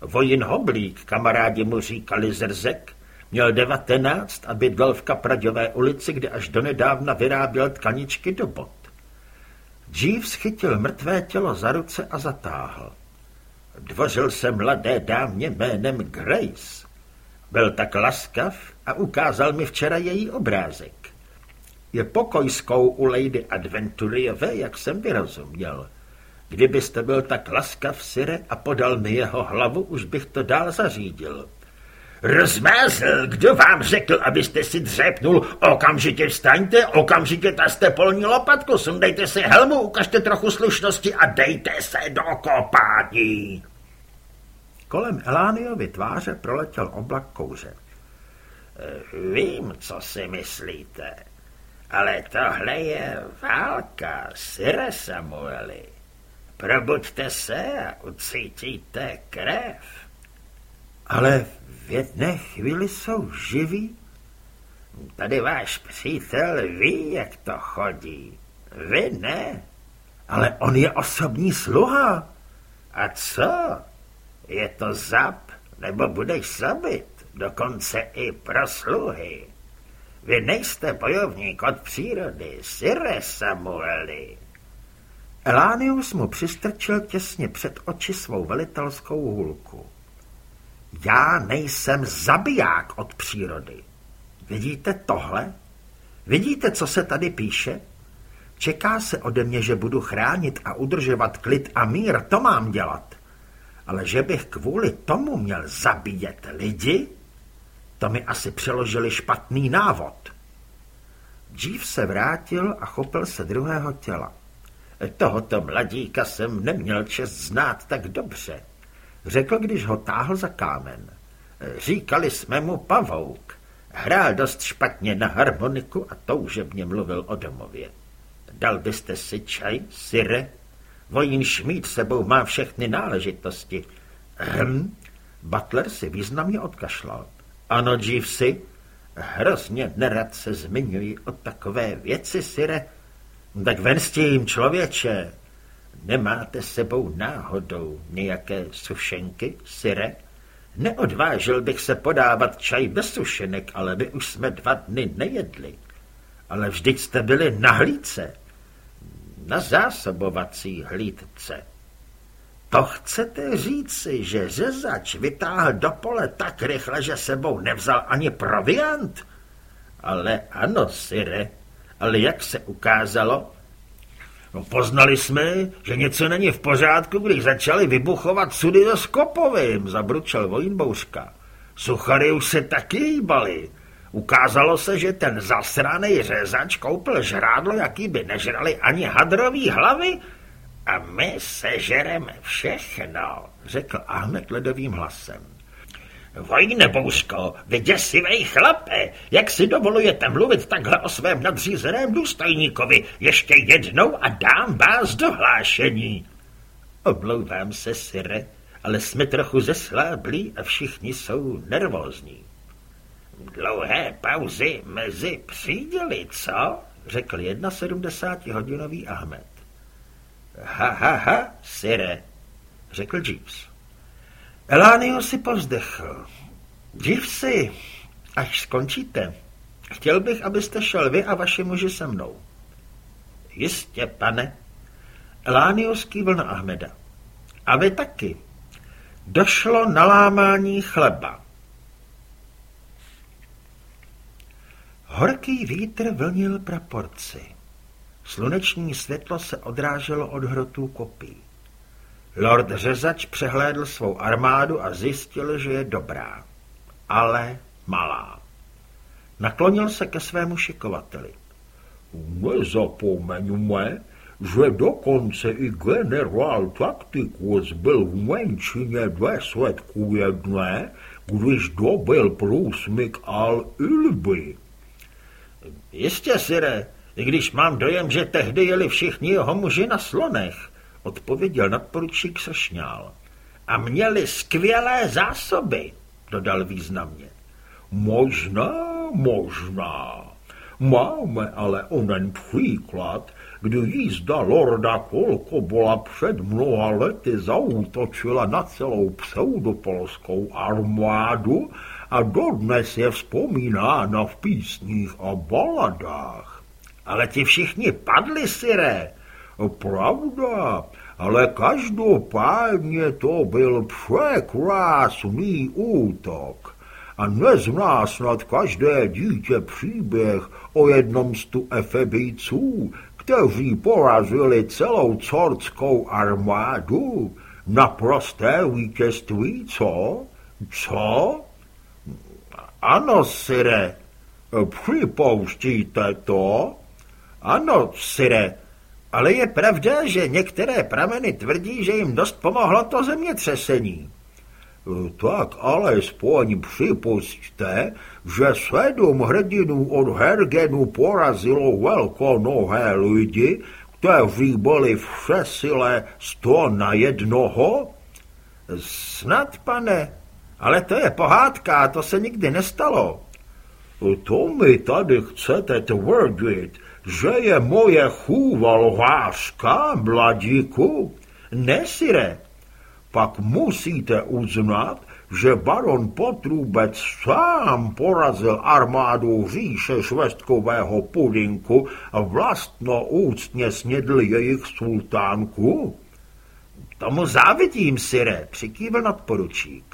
Vojin Hoblík, kamarádi mu říkali Zrzek, měl devatenáct a bydlel v Kapraďové ulici, kde až donedávna vyráběl tkaničky do bot. Jeeves chytil mrtvé tělo za ruce a zatáhl. Dvořil se mladé dámě jménem Grace. Byl tak laskav a ukázal mi včera její obrázek. Je pokojskou u Lady Adventuriové, jak jsem vyrozuměl. Kdybyste byl tak laskav, Sire, a podal mi jeho hlavu, už bych to dál zařídil. Rozmázl, kdo vám řekl, abyste si dřepnul? Okamžitě vstaňte, okamžitě taste polní lopatku, sundejte si helmu, ukažte trochu slušnosti a dejte se do kopání. Kolem Elániovy tváře proletěl oblak kouře. Vím, co si myslíte, ale tohle je válka, Sire Samueli. Probuďte se a ucítíte krev. Ale v jedné chvíli jsou živí? Tady váš přítel ví, jak to chodí. Vy ne. Ale on je osobní sluha. A co? Je to zap, nebo budeš zabit, dokonce i pro sluhy. Vy nejste bojovník od přírody, Sire Samueli. Elánius mu přistrčil těsně před oči svou velitelskou hůlku. Já nejsem zabiják od přírody. Vidíte tohle? Vidíte, co se tady píše? Čeká se ode mě, že budu chránit a udržovat klid a mír, to mám dělat. Ale že bych kvůli tomu měl zabíjet lidi, to mi asi přeložili špatný návod. Jeeves se vrátil a chopil se druhého těla. Tohoto mladíka jsem neměl čest znát tak dobře, řekl, když ho táhl za kámen. Říkali jsme mu pavouk. Hrál dost špatně na harmoniku a toužebně mluvil o domově. Dal byste si čaj, syre? Vojín Šmíd sebou má všechny náležitosti. Hm, Butler si významně odkašlal. Ano, Jeevesy, hrozně nerad se zmiňuji o takové věci, syre. Tak ven s tím, člověče. Nemáte sebou náhodou nějaké sušenky, syre? Neodvážil bych se podávat čaj bez sušenek, ale my už jsme dva dny nejedli. Ale vždyť jste byli na hlídce. Na zásobovací hlídce. To chcete říci, že řezač vytáhl do pole tak rychle, že sebou nevzal ani proviant? Ale ano, Sire, ale jak se ukázalo? No, poznali jsme, že něco není v pořádku, když začali vybuchovat sudy za Skopovým, zabručel Vojnbouřka. Suchary už se taky hýbali. Ukázalo se, že ten zasraný řezač koupil žrádlo, jaký by nežrali ani hadrový hlavy a my sežereme všechno, řekl Ahmed ledovým hlasem. Vojnebouško, vy děsivej chlape, jak si dovolujete mluvit takhle o svém nadřízeném důstojníkovi? Ještě jednou a dám vás do hlášení. Omlouvám se, Sire, ale jsme trochu zesláblí a všichni jsou nervózní. Dlouhé pauzy mezi příděly, co? řekl 71-hodinový Ahmed. Ha, ha, ha, Sire, řekl Jeeves. Elánio si povzdechl. si, až skončíte, chtěl bych, abyste šel vy a vaši muži se mnou. Jistě, pane. Elánio skývil na Ahmeda. A vy taky. Došlo na lámání chleba. Horký vítr vlnil praporci. Sluneční světlo se odráželo od hrotů kopí. Lord Řezač přehlédl svou armádu a zjistil, že je dobrá, ale malá. Naklonil se ke svému šikovateli. Nezapomeňme, že dokonce i generál Taktikus byl v menšině svědků jedné, když dobil průsmyk Al-Ilby. Jistě, Sire, i když mám dojem, že tehdy jeli všichni jeho muži na slonech, odpověděl nadporučík Sršňál. A měli skvělé zásoby, dodal významně. Možná, možná. Máme ale onen příklad, kdy jízda lorda Kolkobola před mnoha lety zautočila na celou pseudopolskou armádu a dodnes je vzpomínána v písních a baladách. Ale ti všichni padli, Sire, Pravda, ale každopádně to byl překrásný útok. A nezná snad každé dítě příběh o jednom z tu efebíců, kteří porazili celou cordskou armádu. Naprosté vítězství, co? Co? Ano, Sire, připouštíte to? Ano, Sire, ale je pravda, že některé prameny tvrdí, že jim dost pomohlo to zemětřesení. Tak alespoň připustte, že sedm hrdinů od Hergenu porazilo velkonohé lidi, kteří byli v přesile sto na jednoho? Snad, pane, ale to je pohádka, to se nikdy nestalo. To mi tady chcete tvrdit, že je moje chůva lhářka, mladíku? Ne, sire. Pak musíte uznat, že baron Potrubec sám porazil armádu říše švestkového pudinku a vlastno úctně snědl jejich sultánku? Tomu závidím, sire, přikývil nadporučík.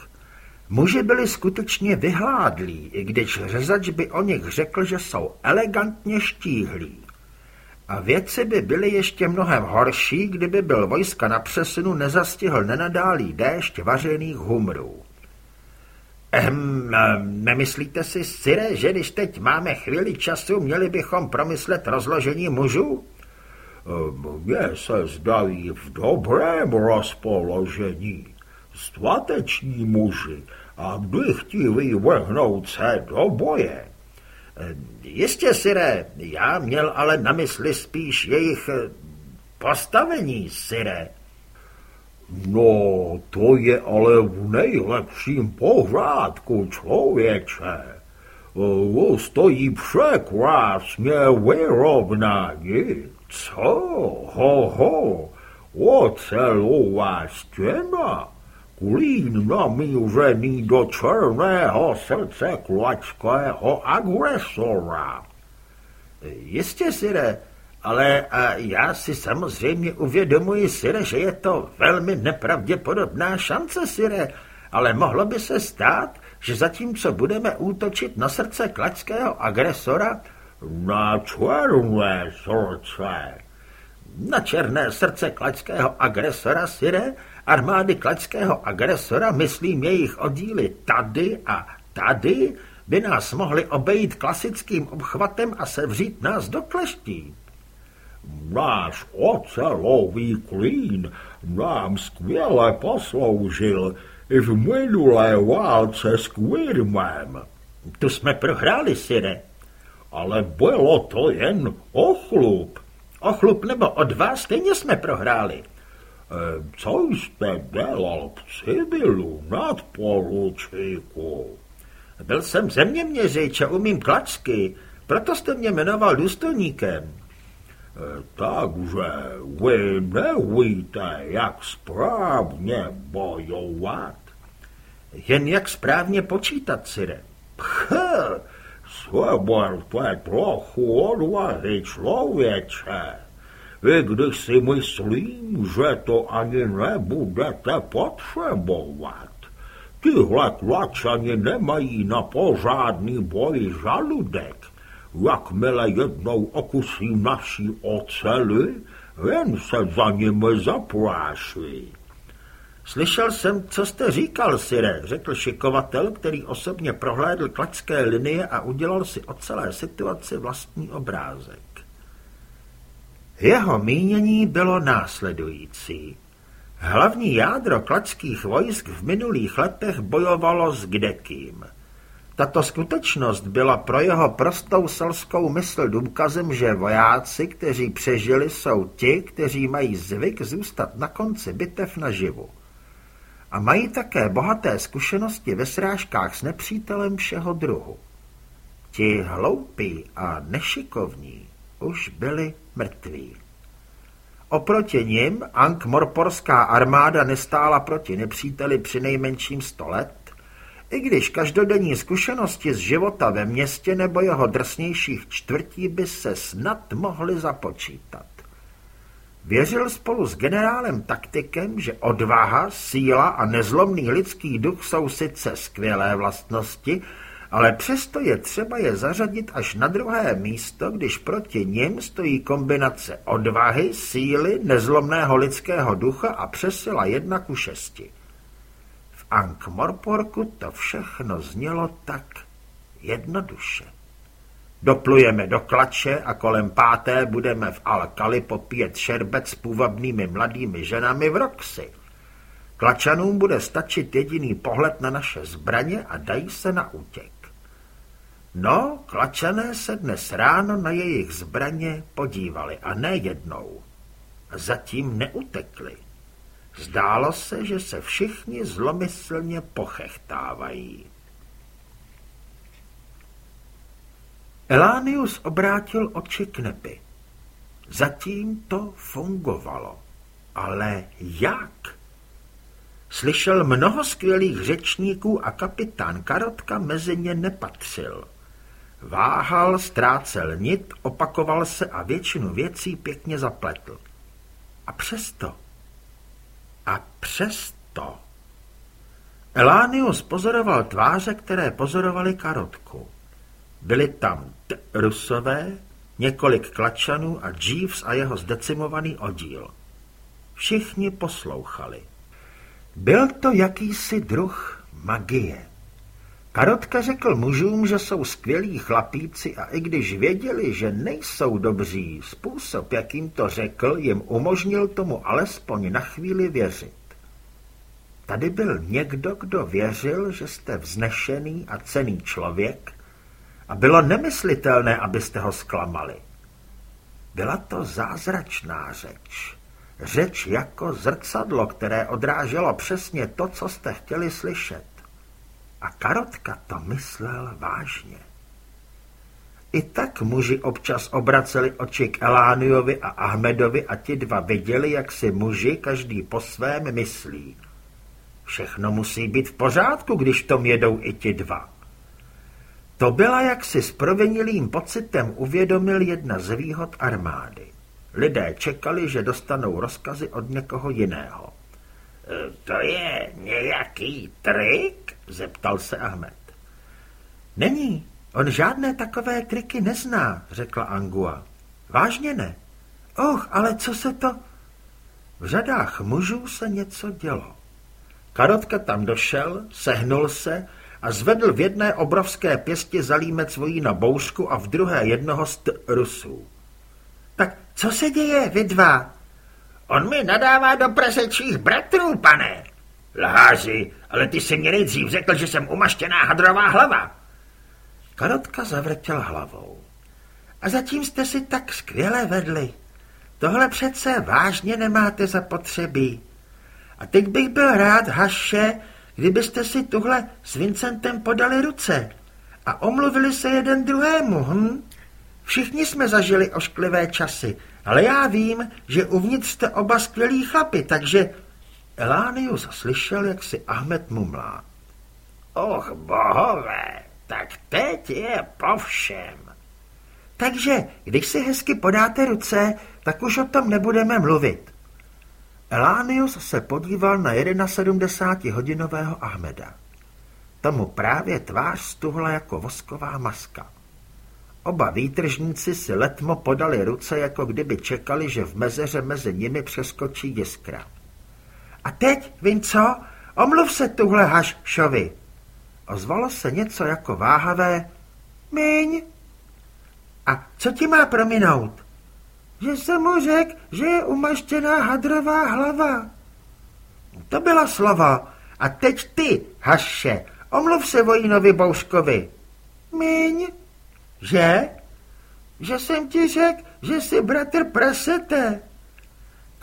Muži byli skutečně vyhládlí, i když řezač by o nich řekl, že jsou elegantně štíhlí. A věci by byly ještě mnohem horší, kdyby byl vojska na přesunu nezastihl nenadálý déšť vařených humrů. Ehm, nemyslíte si, Sire, že když teď máme chvíli času, měli bychom promyslet rozložení mužů? Mně se zdají v dobrém rozpoložení. Svateční muži a kdy chtějí vrhnout se do boje. Jistě, Sire, já měl ale na mysli spíš jejich postavení, Sire. No, to je ale v nejlepším pořádku, člověče. Stojí překrásně vyrovnaní. Co? Ho, ho, ocelová stěna. Klín namířený do černého srdce klačského agresora. Jistě, Sire, ale a já si samozřejmě uvědomuji, Sire, že je to velmi nepravděpodobná šance, Sire, ale mohlo by se stát, že zatímco budeme útočit na srdce klačského agresora, na černé srdce. Na černé srdce klačského agresora, Sire, armády klačského agresora, myslím jejich oddíly tady a tady, by nás mohli obejít klasickým obchvatem a sevřít nás do kleští. Náš ocelový klín nám skvěle posloužil i v minulé válce s Quirmem. Tu jsme prohráli, Sire. Ale bylo to jen ochlup. Ochlup nebo od vás stejně jsme prohráli. E, co jste dělal v civilu nad poručíku? Byl jsem zeměměřič a umím klačky, proto jste mě jmenoval důstojníkem. Takže vy nevíte, jak správně bojovat. Jen jak správně počítat, Sire. Pch, seberte trochu odvahy, člověče. I když si myslím, že to ani nebudete potřebovat. Tyhle tlačani nemají na pořádný boj žaludek jakmile jednou okusí naší oceli, jen se za nimi zapráší. Slyšel jsem, co jste říkal, Sire, řekl šikovatel, který osobně prohlédl klačské linie a udělal si o celé situaci vlastní obrázek. Jeho mínění bylo následující. Hlavní jádro klačských vojsk v minulých letech bojovalo s kdekým – tato skutečnost byla pro jeho prostou selskou mysl důkazem, že vojáci, kteří přežili, jsou ti, kteří mají zvyk zůstat na konci bitev naživu. A mají také bohaté zkušenosti ve srážkách s nepřítelem všeho druhu. Ti hloupí a nešikovní už byli mrtví. Oproti nim Ankh-Morporská armáda nestála proti nepříteli při nejmenším sto let, i když každodenní zkušenosti z života ve městě nebo jeho drsnějších čtvrtí by se snad mohly započítat. Věřil spolu s generálem taktikem, že odvaha, síla a nezlomný lidský duch jsou sice skvělé vlastnosti, ale přesto je třeba je zařadit až na druhé místo, když proti nim stojí kombinace odvahy, síly, nezlomného lidského ducha a přesila jedna ku šesti. Ankh-Morporku to všechno znělo tak jednoduše. Doplujeme do klače a kolem páté budeme v Alkali popíjet šerbet s půvabnými mladými ženami v Roxy. Klačanům bude stačit jediný pohled na naše zbraně a dají se na útěk. No, klačané se dnes ráno na jejich zbraně podívali a ne jednou. Zatím neutekli. Zdálo se, že se všichni zlomyslně pochechtávají. Elánius obrátil oči k nebi. Zatím to fungovalo. Ale jak? Slyšel mnoho skvělých řečníků a kapitán Karotka mezi ně nepatřil. Váhal, ztrácel nit, opakoval se a většinu věcí pěkně zapletl. A přesto a přesto... Elánius pozoroval tváře, které pozorovali karotku. Byli tam t rusové, několik klačanů a Jeeves a jeho zdecimovaný oddíl. Všichni poslouchali. Byl to jakýsi druh magie. Karotka řekl mužům, že jsou skvělí chlapíci a i když věděli, že nejsou dobří, způsob, jakým to řekl, jim umožnil tomu alespoň na chvíli věřit. Tady byl někdo, kdo věřil, že jste vznešený a cený člověk a bylo nemyslitelné, abyste ho zklamali. Byla to zázračná řeč. Řeč jako zrcadlo, které odráželo přesně to, co jste chtěli slyšet. A Karotka to myslel vážně. I tak muži občas obraceli oči k Elániovi a Ahmedovi a ti dva viděli, jak si muži každý po svém myslí. Všechno musí být v pořádku, když tom jedou i ti dva. To byla, jak si s provinilým pocitem uvědomil jedna z výhod armády. Lidé čekali, že dostanou rozkazy od někoho jiného. E, to je nějaký trik? Zeptal se Ahmed. Není, on žádné takové triky nezná, řekla Angua. Vážně ne. Och, ale co se to... V řadách mužů se něco dělo. Karotka tam došel, sehnul se a zvedl v jedné obrovské pěstě zalímec svojí na bouřku a v druhé jednoho z Rusů. Tak co se děje, vy dva? On mi nadává do prasečích bratrů, pane. Lháři, ale ty si mě nejdřív řekl, že jsem umaštěná hadrová hlava. Karotka zavrtěl hlavou. A zatím jste si tak skvěle vedli. Tohle přece vážně nemáte zapotřebí. A teď bych byl rád, Haše, kdybyste si tuhle s Vincentem podali ruce a omluvili se jeden druhému, hm? Všichni jsme zažili ošklivé časy, ale já vím, že uvnitř jste oba skvělí chlapi, takže... Elánius slyšel, jak si Ahmed mumlá. Och, bohové, tak teď je po všem. Takže, když si hezky podáte ruce, tak už o tom nebudeme mluvit. Elánius se podíval na 71-hodinového Ahmeda. Tomu právě tvář stuhla jako vosková maska. Oba výtržníci si letmo podali ruce, jako kdyby čekali, že v mezeře mezi nimi přeskočí jiskra. A teď, vím co, omluv se tuhle haššovi. Ozvalo se něco jako váhavé. Míň. A co ti má prominout? že jsem mu řekl, že je umaštěná hadrová hlava. To byla slova. A teď ty, haše, omluv se vojínovi Bouškovi. Míň. Že? Že jsem ti řekl, že jsi bratr presete.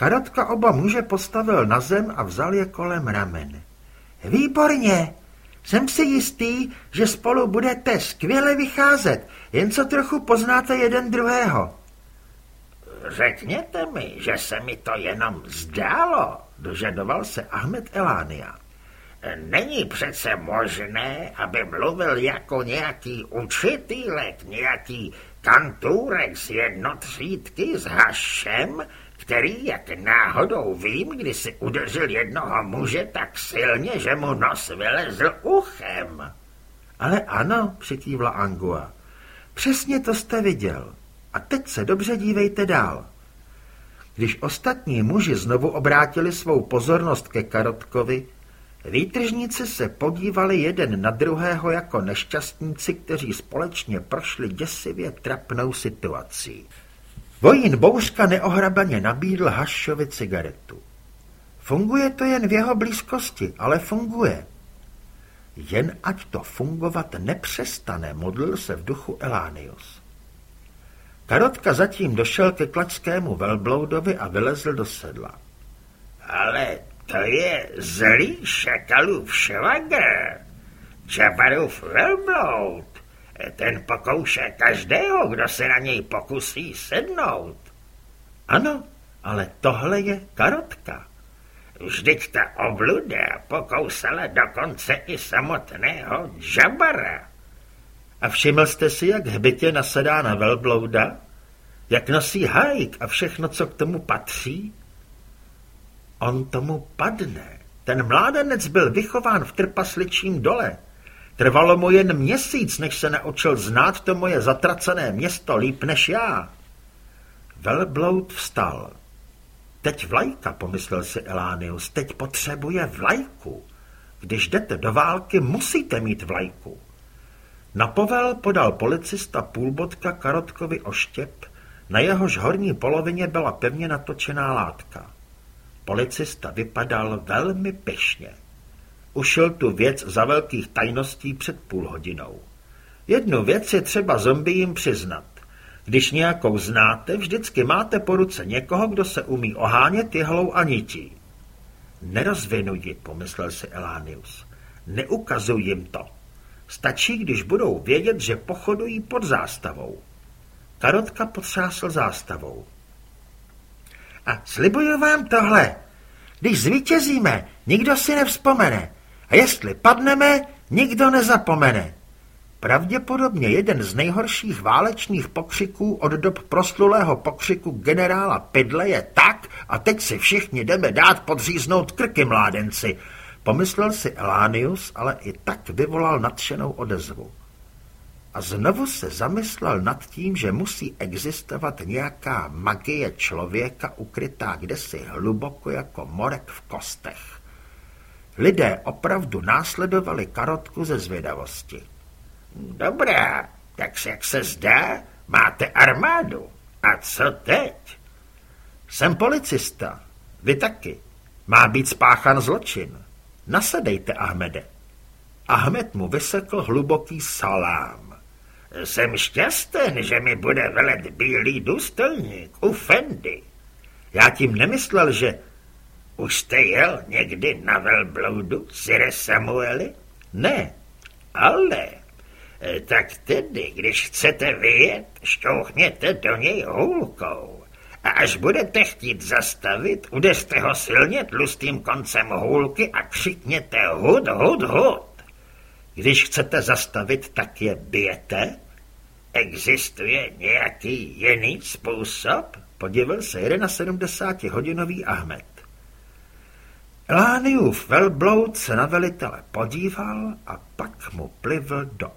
Karotka oba muže postavil na zem a vzal je kolem ramen. Výborně. Jsem si jistý, že spolu budete skvěle vycházet, jen co trochu poznáte jeden druhého. Řekněte mi, že se mi to jenom zdálo, dožadoval se Ahmed Elánia. Není přece možné, aby mluvil jako nějaký učitýlek, nějaký kantůrek z jednotřídky s Hašem, který, jak náhodou vím, kdy si udeřil jednoho muže tak silně, že mu nos vylezl uchem. Ale ano, přikývla Angua. Přesně to jste viděl. A teď se dobře dívejte dál. Když ostatní muži znovu obrátili svou pozornost ke Karotkovi, výtržníci se podívali jeden na druhého jako nešťastníci, kteří společně prošli děsivě trapnou situací. Vojín Bouřka neohrabaně nabídl Hašovi cigaretu. Funguje to jen v jeho blízkosti, ale funguje. Jen ať to fungovat nepřestane, modlil se v duchu Elánius. Karotka zatím došel ke klačskému velbloudovi a vylezl do sedla. Ale to je zlý šakalův švagr, Čabarův velbloud. Ten pokouše každého, kdo se na něj pokusí sednout. Ano, ale tohle je karotka. Vždyť ta obluda pokousala dokonce i samotného Džabara. A všiml jste si, jak hbitě nasedá na velblouda? Jak nosí hajk a všechno, co k tomu patří? On tomu padne, Ten mládenec byl vychován v trpasličím dole. Trvalo mu jen měsíc, než se naučil znát to moje zatracené město líp než já. Velbloud vstal. Teď vlajka, pomyslel si Elánius, teď potřebuje vlajku. Když jdete do války, musíte mít vlajku. Na povel podal policista půlbodka Karotkovi oštěp, na jehož horní polovině byla pevně natočená látka. Policista vypadal velmi pešně. Ušil tu věc za velkých tajností před půl hodinou. Jednu věc je třeba zombijím přiznat. Když nějakou znáte, vždycky máte po ruce někoho, kdo se umí ohánět jehlou a nití. Nerozvinuji, pomyslel si Elánius. Neukazuj jim to. Stačí, když budou vědět, že pochodují pod zástavou. Karotka potřásl zástavou. A slibuju vám tohle. Když zvítězíme, nikdo si nevzpomene. A jestli padneme, nikdo nezapomene. Pravděpodobně jeden z nejhorších válečných pokřiků od dob proslulého pokřiku generála Pidle je tak a teď si všichni jdeme dát podříznout krky mládenci. Pomyslel si Elánius, ale i tak vyvolal nadšenou odezvu. A znovu se zamyslel nad tím, že musí existovat nějaká magie člověka ukrytá kdesi hluboko jako morek v kostech. Lidé opravdu následovali karotku ze zvědavosti. Dobrá, tak jak se zdá, máte armádu. A co teď? Jsem policista. Vy taky. Má být spáchan zločin. Nasedejte, Ahmede. Ahmed mu vysekl hluboký salám. Jsem šťasten, že mi bude velet bílý důstojník u Fendi. Já tím nemyslel, že... Už jste jel někdy na velbloudu, Sire Samueli? Ne, ale E, tak tedy, když chcete vyjet, šťouchněte do něj hůlkou. A až budete chtít zastavit, udeřte ho silně tlustým koncem hůlky a křikněte hud, hud, hud. Když chcete zastavit, tak je bijete? Existuje nějaký jiný způsob? Podívil se 71-hodinový Ahmed. Elániův velbloud se na velitele podíval a pak mu plivl do